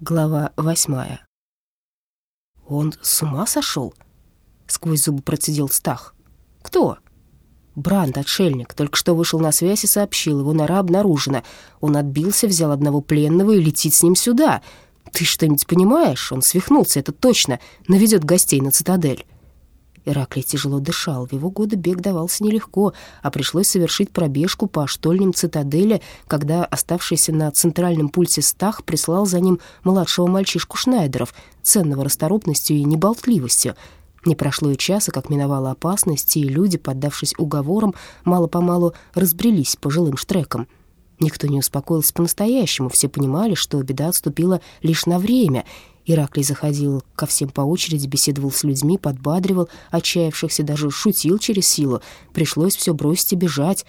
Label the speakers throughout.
Speaker 1: Глава восьмая. «Он с ума сошел?» — сквозь зубы процедил Стах. «Кто?» Бранд, отшельник, только что вышел на связь и сообщил, его нора обнаружена. Он отбился, взял одного пленного и летит с ним сюда. Ты что-нибудь понимаешь? Он свихнулся, это точно, наведет гостей на цитадель. Ираклий тяжело дышал. В его годы бег давался нелегко, а пришлось совершить пробежку по штольням цитадели, когда оставшийся на центральном пульсе Стах прислал за ним младшего мальчишку Шнайдеров, ценного расторопностью и неболтливостью. Не прошло и часа, как миновала опасность, и люди, поддавшись уговорам, мало-помалу разбрелись по жилым штрекам. Никто не успокоился по-настоящему, все понимали, что беда отступила лишь на время — Ираклий заходил ко всем по очереди, беседовал с людьми, подбадривал отчаявшихся, даже шутил через силу. Пришлось все бросить и бежать.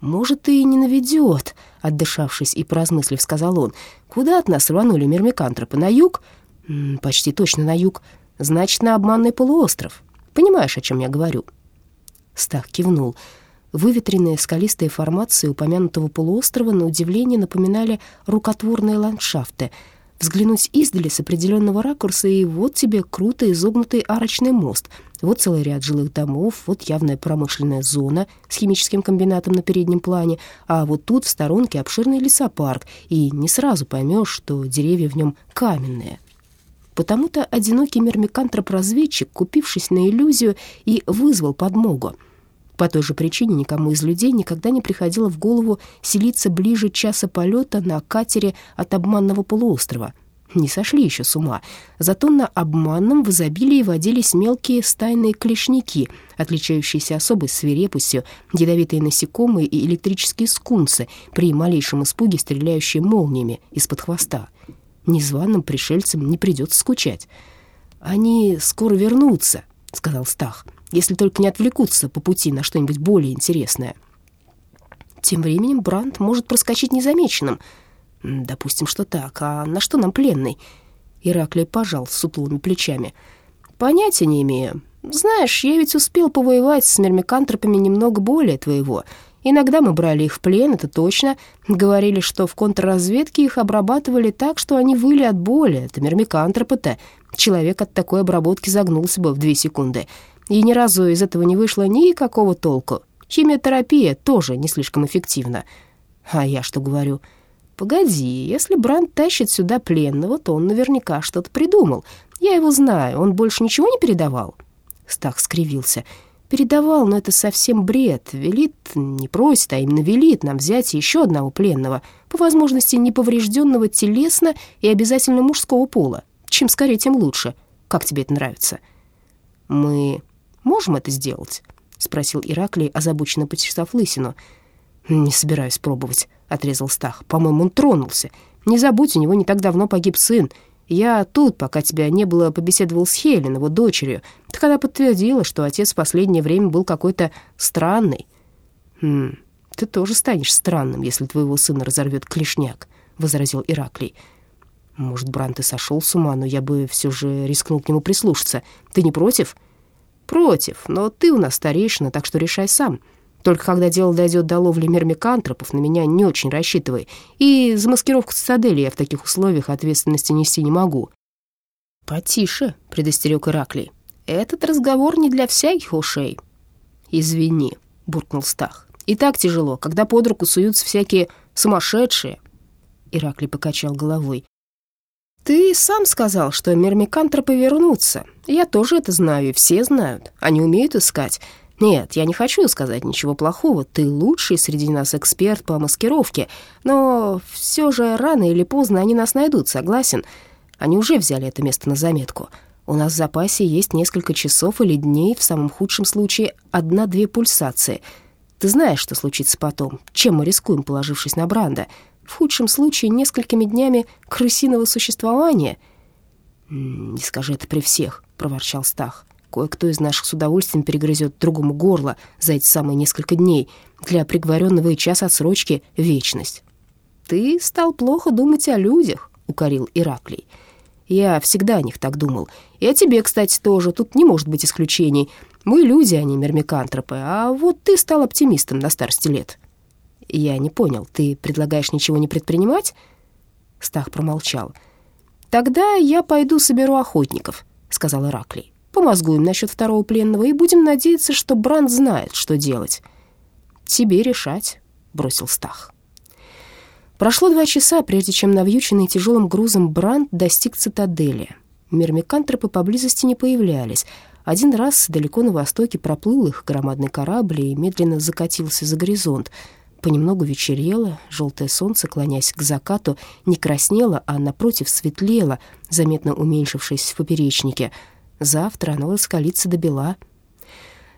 Speaker 1: «Может, и не наведет», — отдышавшись и поразмыслив, сказал он. «Куда от нас рванули мирмикантропы? На юг?» М -м, «Почти точно на юг. Значит, на обманный полуостров. Понимаешь, о чем я говорю?» Стах кивнул. Выветренные скалистые формации упомянутого полуострова на удивление напоминали рукотворные ландшафты — Взглянуть издали с определенного ракурса, и вот тебе круто изогнутый арочный мост, вот целый ряд жилых домов, вот явная промышленная зона с химическим комбинатом на переднем плане, а вот тут в сторонке обширный лесопарк, и не сразу поймешь, что деревья в нем каменные. Потому-то одинокий мирмикантроп-разведчик, купившись на иллюзию, и вызвал подмогу — по той же причине никому из людей никогда не приходило в голову селиться ближе часа полета на катере от обманного полуострова. Не сошли еще с ума. Зато на обманном в изобилии водились мелкие стайные клешники, отличающиеся особой свирепостью, ядовитые насекомые и электрические скунсы, при малейшем испуге стреляющие молниями из-под хвоста. Незваным пришельцам не придется скучать. «Они скоро вернутся», — сказал Стах если только не отвлекутся по пути на что-нибудь более интересное. Тем временем Бранд может проскочить незамеченным. Допустим, что так. А на что нам пленный? Ираклий пожал с сутлыми плечами. Понятия не имею. Знаешь, я ведь успел повоевать с мермикантропами немного более твоего. Иногда мы брали их в плен, это точно. Говорили, что в контрразведке их обрабатывали так, что они выли от боли. Это мермикантропы-то. Человек от такой обработки загнулся бы в две секунды и ни разу из этого не вышло никакого толку. Химиотерапия тоже не слишком эффективна. А я что говорю? Погоди, если Бранд тащит сюда пленного, то он наверняка что-то придумал. Я его знаю, он больше ничего не передавал?» Стах скривился. «Передавал, но это совсем бред. Велит, не просит, а именно велит нам взять еще одного пленного, по возможности неповрежденного телесно и обязательно мужского пола. Чем скорее, тем лучше. Как тебе это нравится?» «Мы можем это сделать?» — спросил Ираклий, озабоченно почесав лысину. «Не собираюсь пробовать», — отрезал Стах. «По-моему, он тронулся. Не забудь, у него не так давно погиб сын. Я тут, пока тебя не было, побеседовал с Хелен, его дочерью. Так она подтвердила, что отец в последнее время был какой-то странный». «Хм, ты тоже станешь странным, если твоего сына разорвет клешняк», — возразил Ираклий. «Может, Брант и сошел с ума, но я бы все же рискнул к нему прислушаться. Ты не против?» «Против, но ты у нас старейшина, так что решай сам. Только когда дело дойдет до ловли мермикантропов, на меня не очень рассчитывай. И за маскировку цитадели я в таких условиях ответственности нести не могу». «Потише», — предостерег Ираклий. «Этот разговор не для всяких ушей». «Извини», — буркнул Стах. «И так тяжело, когда под руку суются всякие сумасшедшие». Ираклий покачал головой. «Ты сам сказал, что мирмикантропы вернутся. Я тоже это знаю, и все знают. Они умеют искать. Нет, я не хочу сказать ничего плохого. Ты лучший среди нас эксперт по маскировке. Но все же рано или поздно они нас найдут, согласен? Они уже взяли это место на заметку. У нас в запасе есть несколько часов или дней, в самом худшем случае одна-две пульсации. Ты знаешь, что случится потом, чем мы рискуем, положившись на Бранда» в худшем случае несколькими днями крысиного существования. «Не скажи это при всех», — проворчал Стах. «Кое-кто из наших с удовольствием перегрызет другому горло за эти самые несколько дней. Для приговоренного и час отсрочки — вечность». «Ты стал плохо думать о людях», — укорил Ираклий. «Я всегда о них так думал. И о тебе, кстати, тоже. Тут не может быть исключений. Мы люди, а не мермикантропы. А вот ты стал оптимистом на старости лет». «Я не понял, ты предлагаешь ничего не предпринимать?» Стах промолчал. «Тогда я пойду соберу охотников», — сказал Ираклий. «Помозгуем насчет второго пленного и будем надеяться, что Бранд знает, что делать». «Тебе решать», — бросил Стах. Прошло два часа, прежде чем навьюченный тяжелым грузом Бранд достиг цитадели. Мирмикантропы поблизости не появлялись. Один раз далеко на востоке проплыл их громадный корабль и медленно закатился за горизонт. Понемногу вечерело, желтое солнце, клонясь к закату, не краснело, а напротив светлело, заметно уменьшившись в поперечнике. Завтра оно раскалится до бела.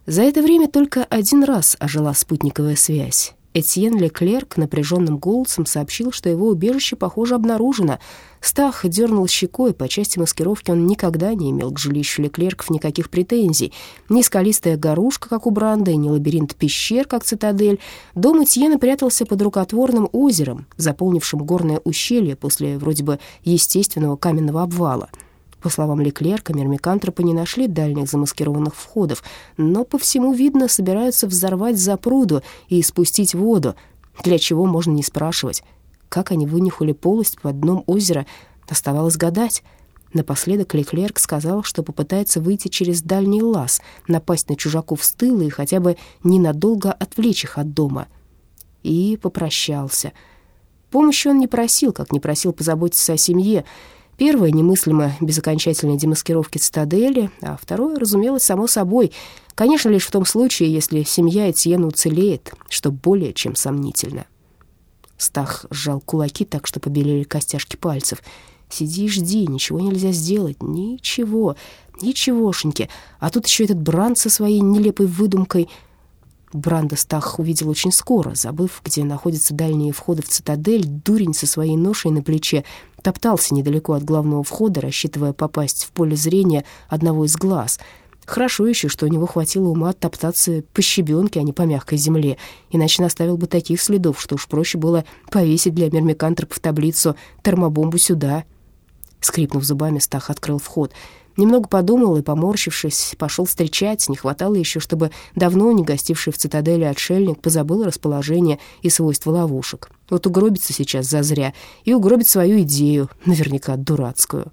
Speaker 1: За это время только один раз ожила спутниковая связь. Этьен Леклерк напряженным голосом сообщил, что его убежище, похоже, обнаружено. Стах дернул щекой, по части маскировки он никогда не имел к жилищу Леклерков никаких претензий. Ни скалистая горушка, как у Бранда, ни лабиринт пещер, как цитадель. Дом Этьена прятался под рукотворным озером, заполнившим горное ущелье после вроде бы естественного каменного обвала — по словам Леклерка, мирмикантропы не нашли дальних замаскированных входов, но по всему видно, собираются взорвать запруду и спустить воду, для чего можно не спрашивать. Как они вынюхали полость под дном озера, оставалось гадать. Напоследок Леклерк сказал, что попытается выйти через дальний лаз, напасть на чужаков с тыла и хотя бы ненадолго отвлечь их от дома. И попрощался. Помощи он не просил, как не просил позаботиться о семье, Первое немыслимо без окончательной демаскировки цитадели, а второе, разумелось, само собой. Конечно, лишь в том случае, если семья Этьена уцелеет, что более чем сомнительно. Стах сжал кулаки так, что побелели костяшки пальцев. «Сиди и жди, ничего нельзя сделать, ничего, ничегошеньки. А тут еще этот Бранд со своей нелепой выдумкой — Бранда Стах увидел очень скоро, забыв, где находятся дальние входы в цитадель, дурень со своей ношей на плече топтался недалеко от главного входа, рассчитывая попасть в поле зрения одного из глаз. Хорошо еще, что у него хватило ума топтаться по щебенке, а не по мягкой земле, иначе наставил бы таких следов, что уж проще было повесить для мермикантропов таблицу «Термобомбу сюда». Скрипнув зубами, Стах открыл вход — Немного подумал и, поморщившись, пошел встречать. Не хватало еще, чтобы давно не гостивший в цитадели отшельник позабыл расположение и свойства ловушек. Вот угробится сейчас зазря и угробит свою идею, наверняка дурацкую.